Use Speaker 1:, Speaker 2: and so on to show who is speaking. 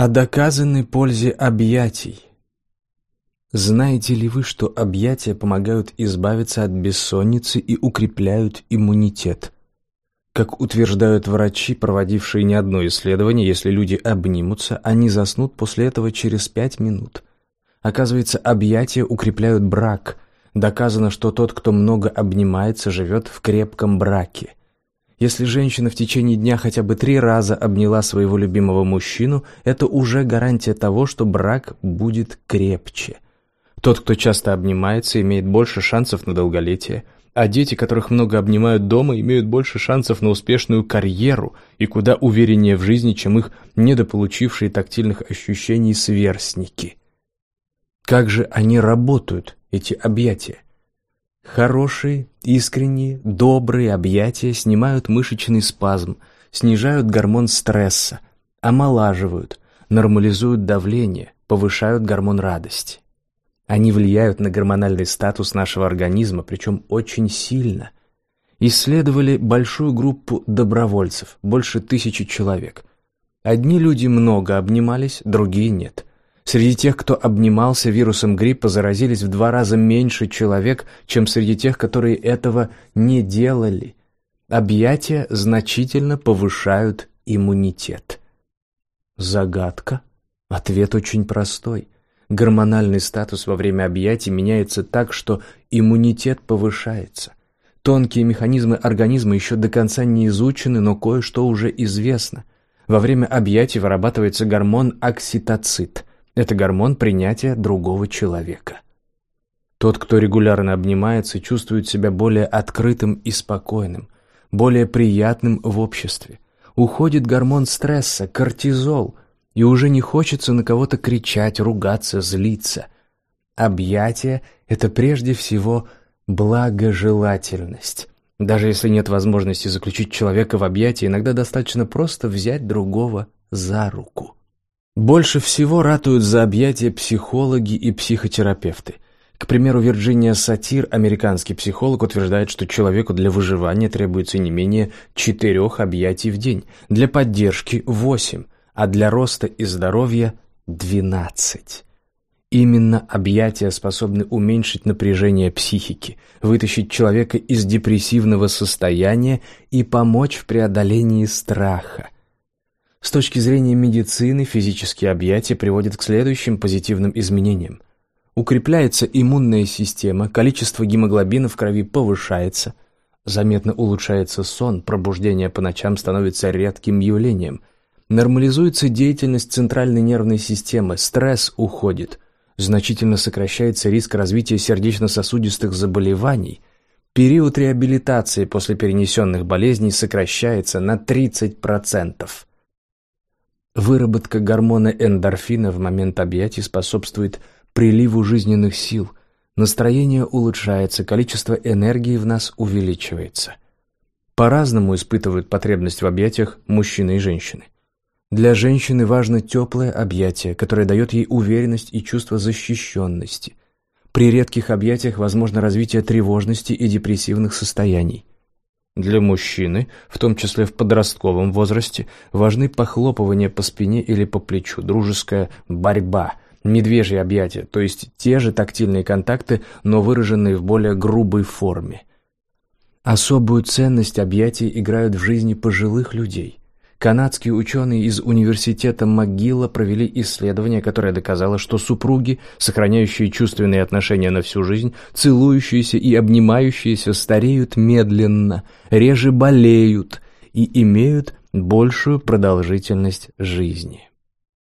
Speaker 1: О доказанной пользе объятий. Знаете ли вы, что объятия помогают избавиться от бессонницы и укрепляют иммунитет? Как утверждают врачи, проводившие не одно исследование, если люди обнимутся, они заснут после этого через пять минут. Оказывается, объятия укрепляют брак. Доказано, что тот, кто много обнимается, живет в крепком браке. Если женщина в течение дня хотя бы три раза обняла своего любимого мужчину, это уже гарантия того, что брак будет крепче. Тот, кто часто обнимается, имеет больше шансов на долголетие, а дети, которых много обнимают дома, имеют больше шансов на успешную карьеру и куда увереннее в жизни, чем их недополучившие тактильных ощущений сверстники. Как же они работают, эти объятия? Хорошие, искренние, добрые объятия снимают мышечный спазм, снижают гормон стресса, омолаживают, нормализуют давление, повышают гормон радости. Они влияют на гормональный статус нашего организма, причем очень сильно. Исследовали большую группу добровольцев, больше тысячи человек. Одни люди много обнимались, другие нет. Среди тех, кто обнимался вирусом гриппа, заразились в два раза меньше человек, чем среди тех, которые этого не делали. Объятия значительно повышают иммунитет. Загадка? Ответ очень простой. Гормональный статус во время объятий меняется так, что иммунитет повышается. Тонкие механизмы организма еще до конца не изучены, но кое-что уже известно. Во время объятий вырабатывается гормон окситоцит. Это гормон принятия другого человека. Тот, кто регулярно обнимается, чувствует себя более открытым и спокойным, более приятным в обществе. Уходит гормон стресса, кортизол, и уже не хочется на кого-то кричать, ругаться, злиться. Объятие — это прежде всего благожелательность. Даже если нет возможности заключить человека в объятия, иногда достаточно просто взять другого за руку. Больше всего ратуют за объятия психологи и психотерапевты. К примеру, Вирджиния Сатир, американский психолог, утверждает, что человеку для выживания требуется не менее четырех объятий в день, для поддержки – восемь, а для роста и здоровья – двенадцать. Именно объятия способны уменьшить напряжение психики, вытащить человека из депрессивного состояния и помочь в преодолении страха – с точки зрения медицины физические объятия приводят к следующим позитивным изменениям. Укрепляется иммунная система, количество гемоглобина в крови повышается, заметно улучшается сон, пробуждение по ночам становится редким явлением, нормализуется деятельность центральной нервной системы, стресс уходит, значительно сокращается риск развития сердечно-сосудистых заболеваний, период реабилитации после перенесенных болезней сокращается на 30%. Выработка гормона эндорфина в момент объятий способствует приливу жизненных сил, настроение улучшается, количество энергии в нас увеличивается. По-разному испытывают потребность в объятиях мужчины и женщины. Для женщины важно теплое объятие, которое дает ей уверенность и чувство защищенности. При редких объятиях возможно развитие тревожности и депрессивных состояний. Для мужчины, в том числе в подростковом возрасте, важны похлопывания по спине или по плечу, дружеская борьба, медвежьи объятия, то есть те же тактильные контакты, но выраженные в более грубой форме. Особую ценность объятий играют в жизни пожилых людей. Канадские ученые из университета МcGill провели исследование, которое доказало, что супруги, сохраняющие чувственные отношения на всю жизнь, целующиеся и обнимающиеся, стареют медленно, реже болеют и имеют большую продолжительность жизни.